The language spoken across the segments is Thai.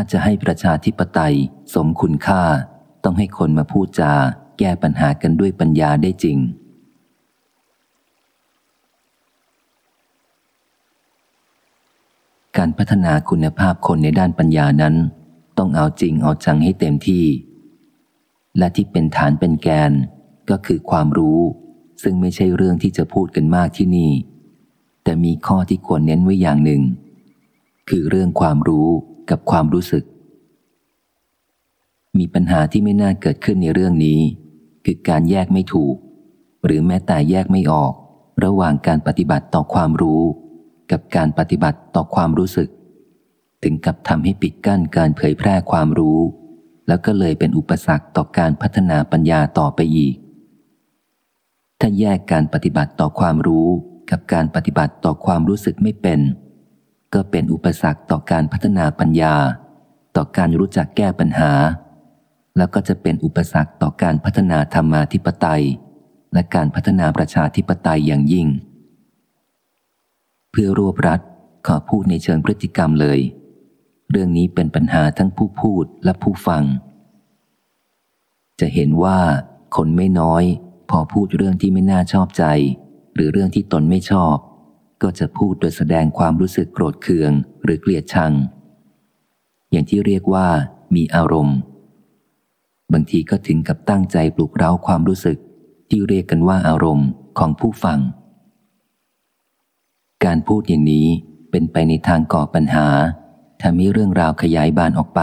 ถ้าจะให้ประชาธิปไตย สมคุณค่า ต้องให้คนมาพูดจา แก้ปัญหากันด้วยปัญญาได้จริง การพัฒนาคุณภาพคนในด้านปัญญานั้น ต้องเอาจริงเอาจังให้เต็มที่ และที่เป็นฐานเป็นแกน ก็คือความรู้ ซึ่งไม่ใช่เรื่องที่จะพูดกันมากที่นี่ แต่มีข้อที่ควรเน้นไว้อย่างหนึ่ง คือเรื่องความรู้ กับความรู้สึก มีปัญหาที่ไม่น่าเกิดขึ้นในเรื่องนี้ คือการแยกไม่ถูก หรือแม้แต่แยกไม่ออก ระหว่างการปฏิบัติต่อความรู้ กับการปฏิบัติต่อความรู้สึก ถึงกับทำให้ปิดกั้นการเผยแพร่ความรู้ แล้วก็เลยเป็นอุปสรรคต่อการพัฒนาปัญญาต่อไปอีก ถ้าแยกการปฏิบัติต่อความรู้ กับการปฏิบัติต่อความรู้สึกไม่เป็น ก็เป็นอุปสรรคต่อการพัฒนาปัญญา ต่อการรู้จักแก้ปัญหา แล้วก็จะเป็นอุปสรรคต่อการพัฒนาธรรมาธิปไตย และการพัฒนาประชาธิปไตยอย่างยิ่ง เพื่อรวบรัดขอพูดในเชิงพฤติกรรมเลย เรื่องนี้เป็นปัญหาทั้งผู้พูดและผู้ฟัง จะเห็นว่าคนไม่น้อย พอพูดเรื่องที่ไม่น่าชอบใจ หรือเรื่องที่ตนไม่ชอบ ก็จะพูดโดยแสดงความรู้สึกโกรธเคือง หรือเกลียดชัง อย่างที่เรียกว่ามีอารมณ์ บางทีก็ถึงกับตั้งใจปลุกเร้าความรู้สึก ที่เรียกกันว่าอารมณ์ของผู้ฟัง การพูดอย่างนี้เป็นไปในทางก่อปัญหาทำให้เรื่องราวขยายบานออกไป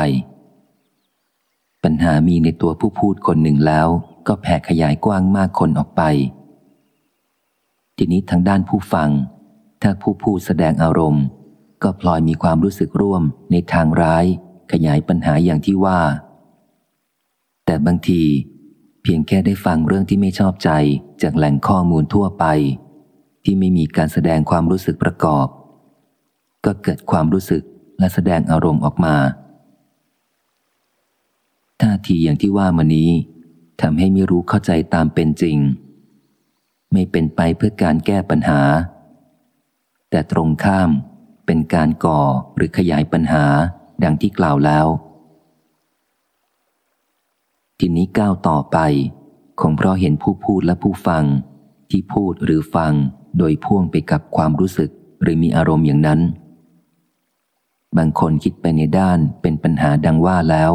ปัญหามีในตัวผู้พูดคนหนึ่งแล้วก็แผ่ขยายกว้างมากคนออกไป ทีนี้ทางด้านผู้ฟัง ถ้าผู้พูดแสดงอารมณ์ ก็พลอยมีความรู้สึกร่วมในทางร้าย ขยายปัญหาอย่างที่ว่า แต่บางที เพียงแค่ได้ฟังเรื่องที่ไม่ชอบใจจากแหล่งข้อมูลทั่วไป ที่ไม่มีการแสดงความรู้สึกประกอบ ก็เกิดความรู้สึกและแสดงอารมณ์ออกมาท่าทีอย่างที่ว่ามานี้ทำให้ไม่รู้เข้าใจตามเป็นจริง ไม่เป็นไปเพื่อการแก้ปัญหา แต่ตรงข้ามเป็นการก่อหรือขยายปัญหาดังที่กล่าวแล้ว ทีนี้ก้าวต่อไป คงเพราะเห็นผู้พูดและผู้ฟัง ที่พูดหรือฟังโดยพ่วงไปกับความรู้สึกหรือมีอารมณ์อย่างนั้น บางคนคิดไปในด้านเป็นปัญหาดังว่าแล้ว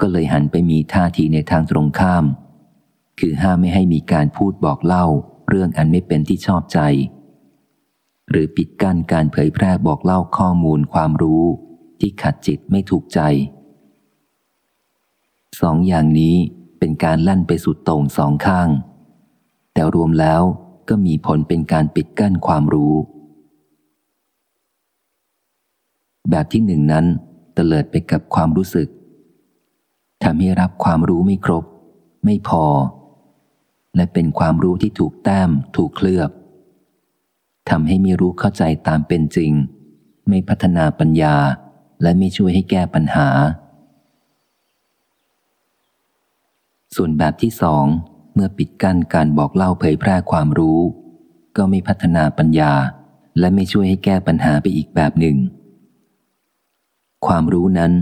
ก็เลยหันไปมีท่าทีในทางตรงข้าม คือห้ามไม่ให้มีการพูดบอกเล่า เรื่องอันไม่เป็นที่ชอบใจ หรือปิดกั้นการเผยแพร่บอกเล่าข้อมูลความรู้ที่ขัดจิตไม่ถูกใจ สองอย่างนี้เป็นการลั่นไปสุดโต่งสองข้าง แต่รวมแล้วก็มีผลเป็นการปิดกั้นความรู้ แบบที่หนึ่งนั้นเตลิดไปกับความรู้สึกทำให้รับความรู้ไม่ครบ ไม่พอ และเป็นความรู้ที่ถูกแต้ม ถูกเคลือบ ทำให้ไม่รู้เข้าใจตามเป็นจริง ไม่พัฒนาปัญญาและไม่ช่วยให้แก้ปัญหา ส่วนแบบที่สอง เมื่อปิดกั้นการบอกเล่าเผยแพร่ความรู้ ก็ไม่พัฒนาปัญญา และไม่ช่วยให้แก้ปัญหาไปอีกแบบหนึ่ง ความรู้นั้น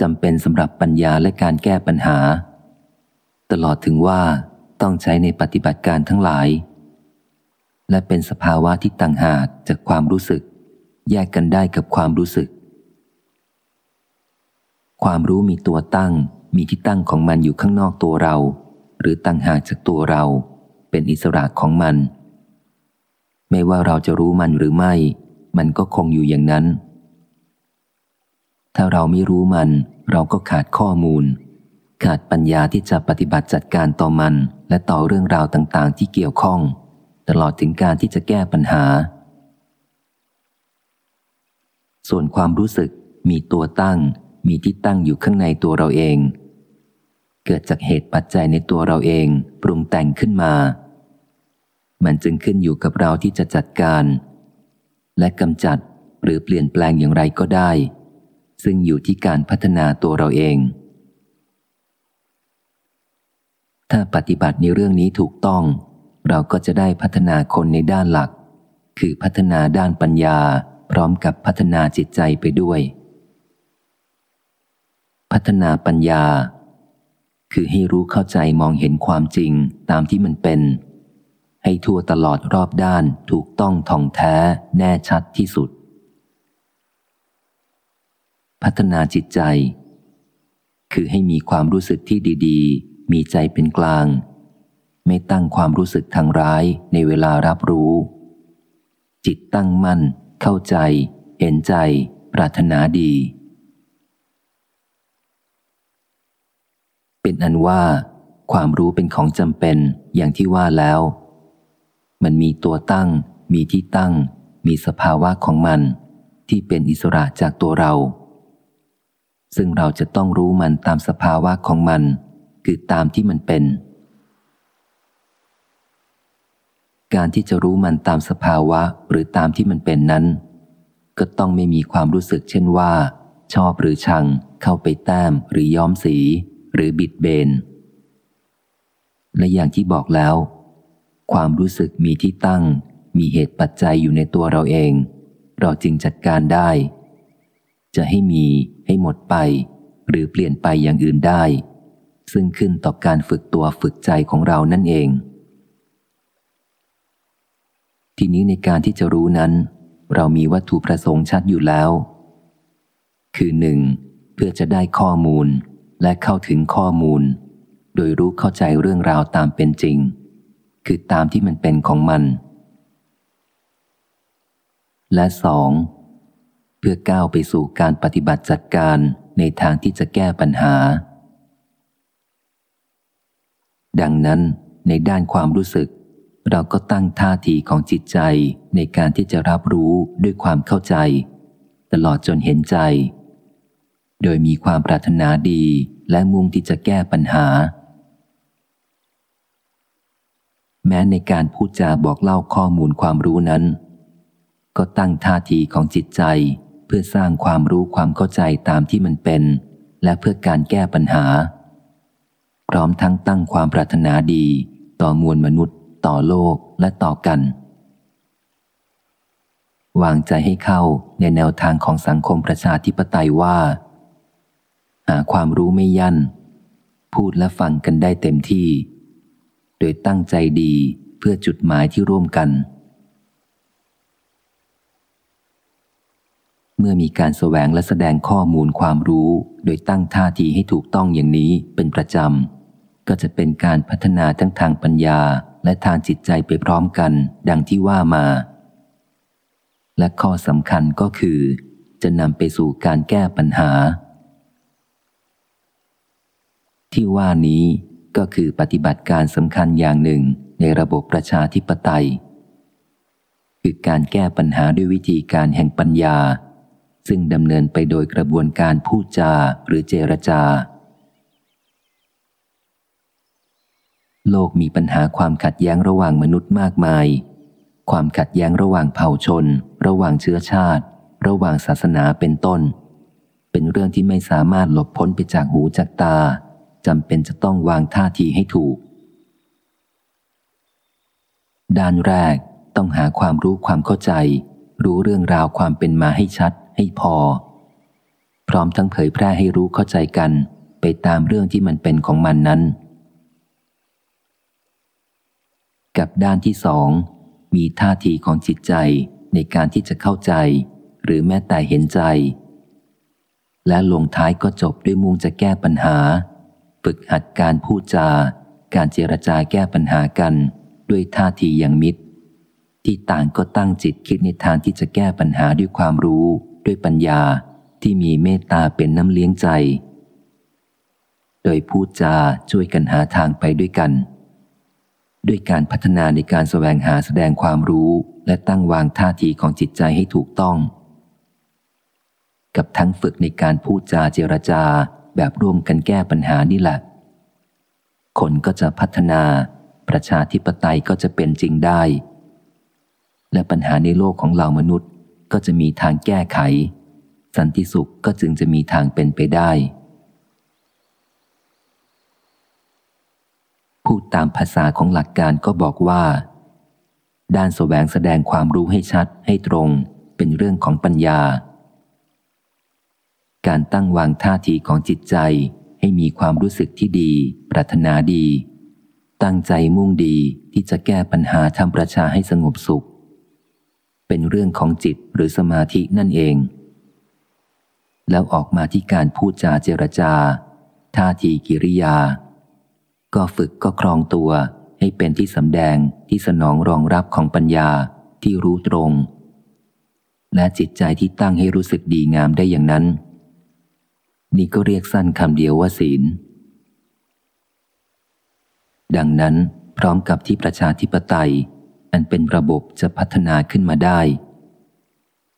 จำเป็นสำหรับปัญญาและการแก้ปัญหา ตลอดถึงว่าต้องใช้ในปฏิบัติการทั้งหลาย และเป็นสภาวะที่ต่างหากจากความรู้สึก แยกกันได้กับความรู้สึก ความรู้มีตัวตั้ง มีที่ตั้งของมันอยู่ข้างนอกตัวเรา หรือต่างหากจากตัวเรา เป็นอิสระของมัน ไม่ว่าเราจะรู้มันหรือไม่ มันก็คงอยู่อย่างนั้น ถ้าเราไม่รู้มัน เราก็ขาดข้อมูล ขาดปัญญาที่จะปฏิบัติจัดการต่อมัน และต่อเรื่องราวต่าง ๆ ที่เกี่ยวข้อง ตลอดถึงการที่จะแก้ปัญหา ส่วนความรู้สึกมีตัวตั้ง มีที่ตั้งอยู่ข้างในตัวเราเอง เกิดจากเหตุปัจจัยในตัวเราเองปรุงแต่งขึ้นมา มันจึงขึ้นอยู่กับเราที่จะจัดการ และกำจัดหรือเปลี่ยนแปลงอย่างไรก็ได้ ซึ่งอยู่ที่การพัฒนาตัวเราเอง ถ้าปฏิบัติในเรื่องนี้ถูกต้อง เราก็จะได้พัฒนาคนในด้านหลัก คือพัฒนาด้านปัญญา พร้อมกับพัฒนาจิตใจไปด้วย พัฒนาปัญญา คือให้รู้เข้าใจมองเห็นความจริงตามที่มันเป็น ให้ทั่วตลอดรอบด้านถูกต้องท่องแท้แน่ชัดที่สุด พัฒนาจิตใจ คือให้มีความรู้สึกที่ดี ๆ มีใจเป็นกลาง ไม่ตั้งความรู้สึกทางร้ายในเวลารับรู้ จิตตั้งมั่น เข้าใจ เห็นใจ ปรารถนาดี เป็นอันว่า ความรู้เป็นของจำเป็นอย่างที่ว่าแล้ว มันมีตัวตั้ง มีที่ตั้ง มีสภาวะของมัน ที่เป็นอิสระจากตัวเรา ซึ่งเราจะต้องรู้มันตามสภาวะของมัน คือตามที่มันเป็น การที่จะรู้มันตามสภาวะหรือตามที่มันเป็นนั้น ก็ต้องไม่มีความรู้สึกเช่นว่า ชอบหรือชัง เข้าไปแต้มหรือย้อมสี หรือบิดเบน และอย่างที่บอกแล้ว ความรู้สึกมีที่ตั้ง มีเหตุปัจจัยอยู่ในตัวเราเอง เราจึงจัดการได้ จะให้มีให้หมดไป หรือเปลี่ยนไปอย่างอื่นได้ ซึ่งขึ้นต่อการฝึกตัวฝึกใจของเรานั่นเอง ทีนี้ในการที่จะรู้นั้น เรามีวัตถุประสงค์ชัดอยู่แล้ว คือหนึ่งเพื่อจะได้ข้อมูลและเข้าถึงข้อมูล โดยรู้เข้าใจเรื่องราวตามเป็นจริง คือตามที่มันเป็นของมัน และสองเพื่อก้าวไปสู่การปฏิบัติจัดการในทางที่จะแก้ปัญหา ดังนั้นในด้านความรู้สึก เราก็ตั้งท่าทีของจิตใจในการที่จะรับรู้ด้วยความเข้าใจ ตลอดจนเห็นใจ โดยมีความปรารถนาดีและมุ่งที่จะแก้ปัญหา แม้ในการพูดจาบอกเล่าข้อมูลความรู้นั้น ก็ตั้งท่าทีของจิตใจเพื่อสร้างความรู้ความเข้าใจตามที่มันเป็น และเพื่อการแก้ปัญหา พร้อมทั้งตั้งความปรารถนาดีต่อมวลมนุษย์ ต่อโลกและต่อกัน วางใจให้เข้าในแนวทางของสังคมประชาธิปไตยว่า หาความรู้ไม่ยัน่น พูดและฟังกันได้เต็มที่ โดยตั้งใจดีเพื่อจุดหมายที่ร่วมกัน เมื่อมีการแสวงและแสดงข้อมูลความรู้โดยตั้งท่าทีให้ถูกต้องอย่างนี้เป็นประจำก็จะเป็นการพัฒนาทั้งทางปัญญา และทางจิตใจไปพร้อมกัน ดังที่ว่ามา และข้อสำคัญก็คือ จะนำไปสู่การแก้ปัญหา ที่ว่านี้ก็คือปฏิบัติการสำคัญอย่างหนึ่งในระบบประชาธิปไตย คือการแก้ปัญหาด้วยวิธีการแห่งปัญญา ซึ่งดำเนินไปโดยกระบวนการพูดจาหรือเจรจา โลกมีปัญหาความขัดแย้งระหว่างมนุษย์มากมาย ความขัดแย้งระหว่างเผ่าชน ระหว่างเชื้อชาติ ระหว่างศาสนาเป็นต้น เป็นเรื่องที่ไม่สามารถหลบพ้นไปจากหูจากตาจำเป็นจะต้องวางท่าทีให้ถูก ด้านแรกต้องหาความรู้ความเข้าใจ รู้เรื่องราวความเป็นมาให้ชัด ให้พอ พร้อมทั้งเผยแพร่ให้รู้เข้าใจกัน ไปตามเรื่องที่มันเป็นของมันนั้น กับด้านที่สอง มีท่าทีของจิตใจในการที่จะเข้าใจ หรือแม้แต่เห็นใจ และลงท้ายก็จบด้วยมุ่งจะแก้ปัญหา ฝึกหัดการพูดจา การเจรจาแก้ปัญหากัน ด้วยท่าทีอย่างมิตร ที่ต่างก็ตั้งจิตคิดในทางที่จะแก้ปัญหาด้วยความรู้ ด้วยปัญญาที่มีเมตตาเป็นน้ำเลี้ยงใจ โดยพูดจาช่วยกันหาทางไปด้วยกัน ด้วยการพัฒนาในการแสวงหาแสดงความรู้และตั้งวางท่าทีของจิตใจให้ถูกต้อง กับทั้งฝึกในการพูดจาเจรจาแบบร่วมกันแก้ปัญหานี่แหละ คนก็จะพัฒนา ประชาธิปไตยก็จะเป็นจริงได้ และปัญหาในโลกของเรามนุษย์ก็จะมีทางแก้ไข สันติสุขก็จึงจะมีทางเป็นไปได้ พูดตามภาษาของหลักการก็บอกว่า ด้านแสวงแสดงความรู้ให้ชัดให้ตรงเป็นเรื่องของปัญญา การตั้งวางท่าทีของจิตใจให้มีความรู้สึกที่ดี ปรารถนาดี ตั้งใจมุ่งดีที่จะแก้ปัญหาทำประชาให้สงบสุข เป็นเรื่องของจิตหรือสมาธินั่นเอง แล้วออกมาที่การพูดจาเจรจา ท่าทีกิริยา ก็ฝึกก็ครองตัวให้เป็นที่สำแดงที่สนองรองรับของปัญญาที่รู้ตรง และจิตใจที่ตั้งให้รู้สึกดีงามได้อย่างนั้น นี่ก็เรียกสั้นคำเดียวว่าศีล ดังนั้นพร้อมกับที่ประชาธิปไตย อันเป็นระบบจะพัฒนาขึ้นมาได้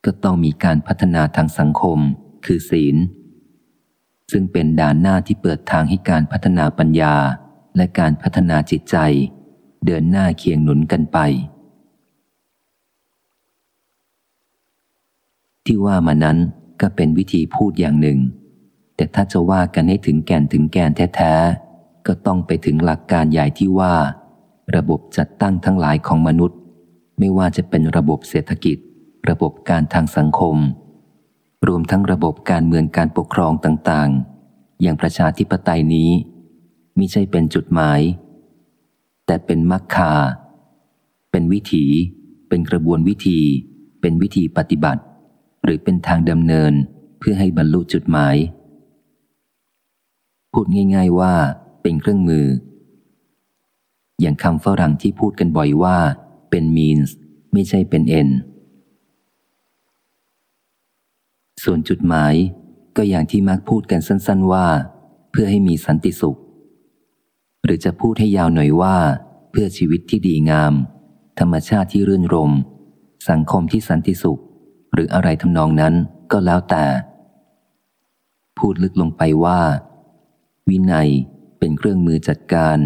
ก็ต้องมีการพัฒนาทางสังคม คือศีล ซึ่งเป็นด่านหน้าที่เปิดทางให้การพัฒนาปัญญา และการพัฒนาจิตใจ เดินหน้าเคียงหนุนกันไป ที่ว่ามานั้นก็เป็นวิธีพูดอย่างหนึ่ง แต่ถ้าจะว่ากันให้ถึงแก่นถึงแกนแท้ๆ ก็ต้องไปถึงหลักการใหญ่ที่ว่า ระบบจัดตั้งทั้งหลายของมนุษย์ ไม่ว่าจะเป็นระบบเศรษฐกิจ ระบบการทางสังคม รวมทั้งระบบการเมืองการปกครองต่างๆ อย่างประชาธิปไตยนี้ มิใช่เป็นจุดหมาย แต่เป็นมรรคา เป็นวิถี เป็นกระบวนวิธี เป็นวิธีปฏิบัติ หรือเป็นทางดำเนินเพื่อให้บรรลุจุดหมาย พูดง่ายๆว่าเป็นเครื่องมือ อย่างคำฝรั่งที่พูดกันบ่อยว่า เป็น means ไม่ใช่เป็น end ส่วนจุดหมายก็อย่างที่มักพูดกันสั้น ๆว่า เพื่อให้มีสันติสุข หรือจะพูดให้ยาวหน่อยว่า เพื่อชีวิตที่ดีงาม ธรรมชาติที่รื่นรม สังคมที่สันติสุข หรืออะไรทำนองนั้นก็แล้วแต่ พูดลึกลงไปว่า วินัยเป็นเครื่องมือจัดการ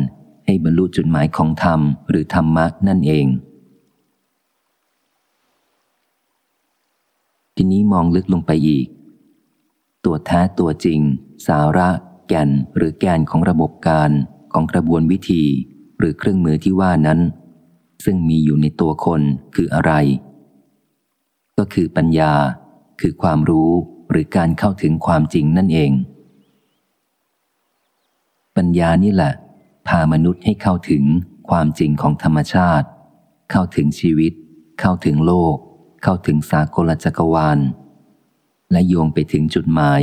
ให้บรรลุจุดหมายของธรรมหรือธรรมะนั่นเอง ทีนี้มองลึกลงไปอีก ตัวแท้ตัวจริง สาระ แก่นหรือแกนของระบบการ ของกระบวนวิธีหรือเครื่องมือที่ว่านั้น ซึ่งมีอยู่ในตัวคนคืออะไร ก็คือปัญญา คือความรู้หรือการเข้าถึงความจริงนั่นเอง ปัญญานี่แหละ พามนุษย์ให้เข้าถึงความจริงของธรรมชาติ เข้าถึงชีวิต เข้าถึงโลก เข้าถึงสากลจักรวาล และโยงไปถึงจุดหมาย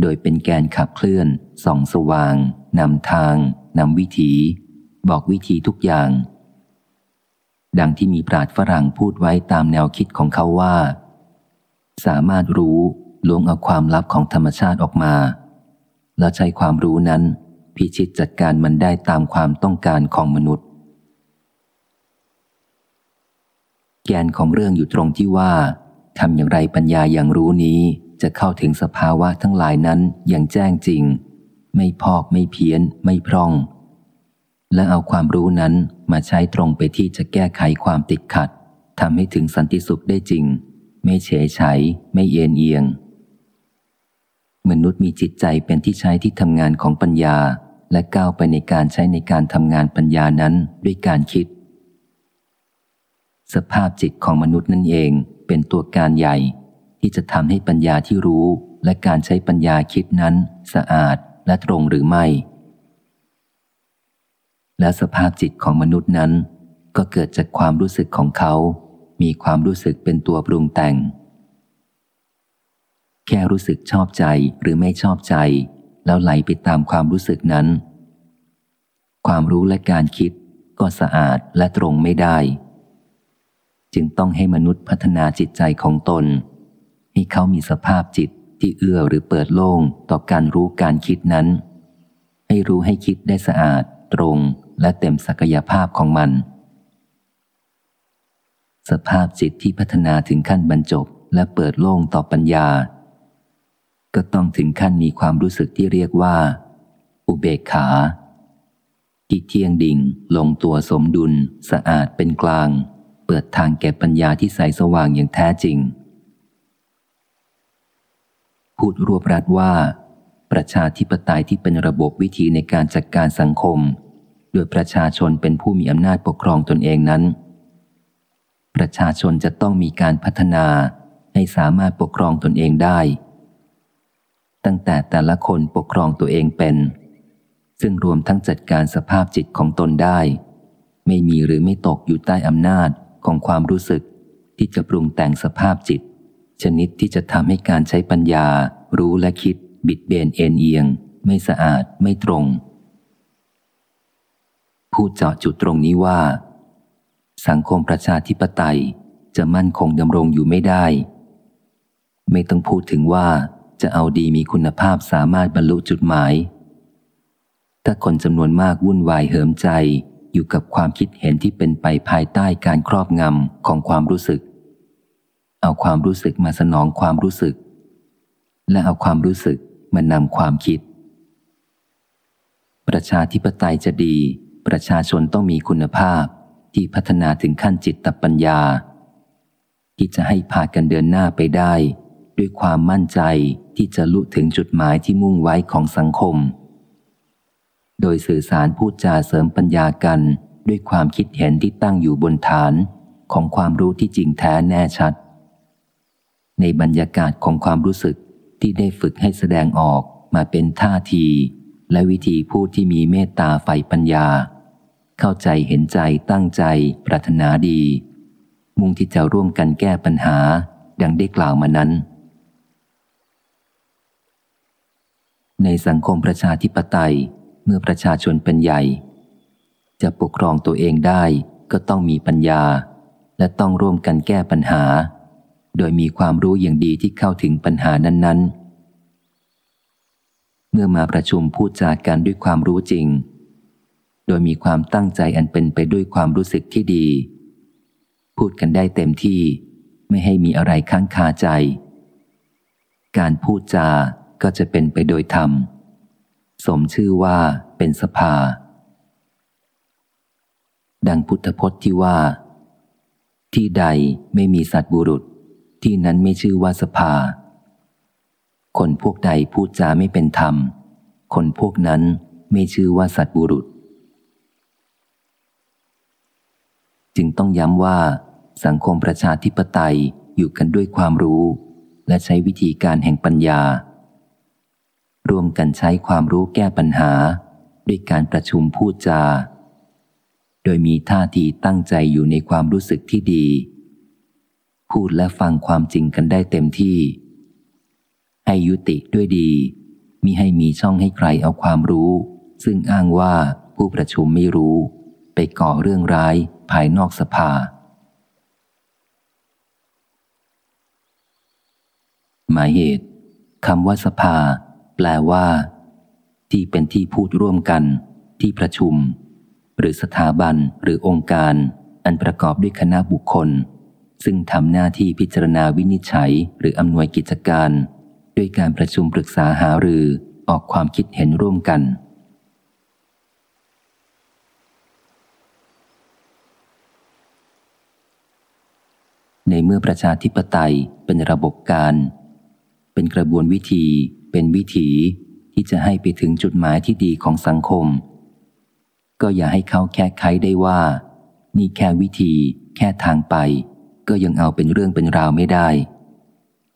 โดยเป็นแกนขับเคลื่อนส่องสว่าง นำทาง นำวิถี บอกวิธีทุกอย่าง ดังที่มีปราดฝรั่งพูดไว้ตามแนวคิดของเขาว่า สามารถรู้ล้วงเอาความลับของธรรมชาติออกมา แล้วใช้ความรู้นั้น พิชิตจัดการมันได้ตามความต้องการของมนุษย์ แกนของเรื่องอยู่ตรงที่ว่าทำอย่างไรปัญญาอย่างรู้นี้จะเข้าถึงสภาวะทั้งหลายนั้นอย่างแจ้งจริง ไม่พอกไม่เพี้ยน ไม่พร่อง และเอาความรู้นั้นมาใช้ตรงไปที่จะแก้ไขความติดขัดทำให้ถึงสันติสุขได้จริง ไม่เฉยฉยไม่เอ็นเอียง มนุษย์มีจิตใจเป็นที่ใช้ที่ทำงานของปัญญา และก้าวไปในการใช้ในการทำงานปัญญานั้นด้วยการคิด สภาพจิตของมนุษย์นั่นเองเป็นตัวการใหญ่ ที่จะทำให้ปัญญาที่รู้และการใช้ปัญญาคิดนั้น สะอาด และตรงหรือไม่ และสภาพจิตของมนุษย์นั้น ก็เกิดจากความรู้สึกของเขา มีความรู้สึกเป็นตัวปรุงแต่ง แค่รู้สึกชอบใจหรือไม่ชอบใจ แล้วไหลไปตามความรู้สึกนั้น ความรู้และการคิดก็สะอาดและตรงไม่ได้ จึงต้องให้มนุษย์พัฒนาจิตใจของตน ให้เขามีสภาพจิต ที่เอื้อหรือเปิดโล่งต่อการรู้การคิดนั้น ให้รู้ให้คิดได้สะอาด ตรงและเต็มศักยภาพของมัน สภาพจิตที่พัฒนาถึงขั้นบรรจบและเปิดโล่งต่อปัญญา ก็ต้องถึงขั้นมีความรู้สึกที่เรียกว่า อุเบกขาที่เที่ยงดิ่งลงตัวสมดุล สะอาดเป็นกลาง เปิดทางแก่ปัญญาที่ใสสว่างอย่างแท้จริง พูดรวบรัดว่า ประชาธิปไตยที่เป็นระบบวิธีในการจัดการสังคม โดยประชาชนเป็นผู้มีอำนาจปกครองตนเองนั้น ประชาชนจะต้องมีการพัฒนาให้สามารถปกครองตนเองได้ ตั้งแต่แต่ละคนปกครองตัวเองเป็น ซึ่งรวมทั้งจัดการสภาพจิตของตนได้ ไม่มีหรือไม่ตกอยู่ใต้อำนาจของความรู้สึกที่จะปรุงแต่งสภาพจิต ชนิดที่จะทำให้การใช้ปัญญา รู้และคิด บิดเบนเอ็นเอียง ไม่สะอาดไม่ตรง พูดเจาะจุดตรงนี้ว่า สังคมประชาธิปไตยจะมั่นคงดำรงอยู่ไม่ได้ ไม่ต้องพูดถึงว่าจะเอาดีมีคุณภาพสามารถบรรลุจุดหมาย ถ้าคนจำนวนมากวุ่นวายเหิมใจอยู่กับความคิดเห็นที่เป็นไปภายใต้การครอบงำของความรู้สึก เอาความรู้สึกมาสนองความรู้สึก และเอาความรู้สึกมานำความคิด ประชาธิปไตยจะดี ประชาชนต้องมีคุณภาพที่พัฒนาถึงขั้นจิตตปัญญา ที่จะให้พากันเดินหน้าไปได้ ด้วยความมั่นใจที่จะลุถึงจุดหมายที่มุ่งไว้ของสังคม โดยสื่อสารพูดจาเสริมปัญญากันด้วยความคิดเห็นที่ตั้งอยู่บนฐานของความรู้ที่จริงแท้แน่ชัด ในบรรยากาศของความรู้สึกที่ได้ฝึกให้แสดงออกมาเป็นท่าที และวิธีพูดที่มีเมตตาใฝ่ปัญญา เข้าใจเห็นใจตั้งใจ ปรารถนาดี มุ่งที่จะร่วมกันแก้ปัญหาดังได้กล่าวมานั้น ในสังคมประชาธิปไตยเมื่อประชาชนเป็นใหญ่ จะปกครองตัวเองได้ก็ต้องมีปัญญา และต้องร่วมกันแก้ปัญหา โดยมีความรู้อย่างดีที่เข้าถึงปัญหานั้นๆ เมื่อมาประชุมพูดจากันด้วยความรู้จริง โดยมีความตั้งใจอันเป็นไปด้วยความรู้สึกที่ดี พูดกันได้เต็มที่ไม่ให้มีอะไรค้างคาใจ การพูดจาก็จะเป็นไปโดยธรรม สมชื่อว่าเป็นสภา ดังพุทธพจน์ที่ว่า ที่ใดไม่มีสัตบุรุษ ที่นั้นไม่ชื่อว่าสภา คนพวกใดพูดจาไม่เป็นธรรม คนพวกนั้นไม่ชื่อว่าสัตบุรุษ จึงต้องย้ำว่า สังคมประชาธิปไตยอยู่กันด้วยความรู้ และใช้วิธีการแห่งปัญญา ร่วมกันใช้ความรู้แก้ปัญหา ด้วยการประชุมพูดจา โดยมีท่าทีตั้งใจอยู่ในความรู้สึกที่ดี พูดและฟังความจริงกันได้เต็มที่ ให้ยุติด้วยดีมิให้มีช่องให้ใครเอาความรู้ ซึ่งอ้างว่าผู้ประชุมไม่รู้ ไปก่อเรื่องร้ายภายนอกสภา หมายเหตุคำว่าสภา แปลว่า ที่เป็นที่พูดร่วมกัน ที่ประชุม หรือสถาบันหรือองค์การ อันประกอบด้วยคณะบุคคล ซึ่งทำหน้าที่พิจารณาวินิจฉัยหรืออำนวยกิจการ ด้วยการประชุมปรึกษาหารือออกความคิดเห็นร่วมกัน ในเมื่อประชาธิปไตยเป็นระบบการ เป็นกระบวนวิธี เป็นวิถีที่จะให้ไปถึงจุดหมายที่ดีของสังคม ก็อย่าให้เขาแค่ไขได้ว่า นี่แค่วิธี แค่ทางไป ก็ยังเอาเป็นเรื่องเป็นราวไม่ได้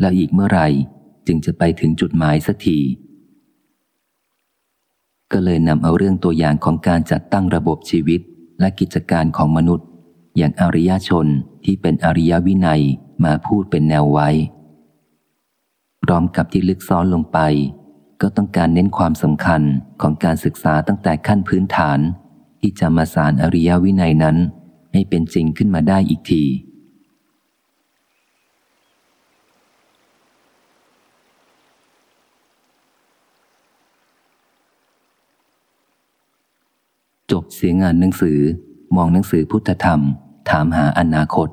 แล้วอีกเมื่อไหร่จึงจะไปถึงจุดหมายสักทีก็เลยนำเอาเรื่องตัวอย่างของการจัดตั้งระบบชีวิตและกิจการของมนุษย์ อย่างอริยชนที่เป็นอริยวินัยมาพูดเป็นแนวไว้ พร้อมกับที่ลึกซ้อนลงไป ก็ต้องการเน้นความสำคัญของการศึกษาตั้งแต่ขั้นพื้นฐาน ที่จะมาสารอริยวินัยนั้น ให้เป็นจริงขึ้นมาได้อีกที จบเสียงานหนังสือ มองหนังสือพุทธธรรม ถามหาอนาคต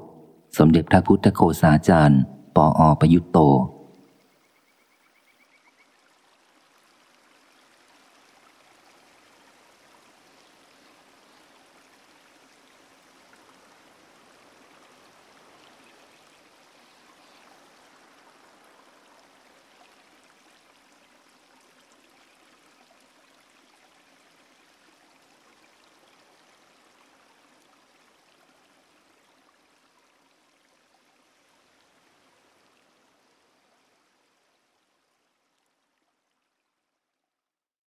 สมเด็จพระพุทธโคสาจารย์ ปออประยุตโต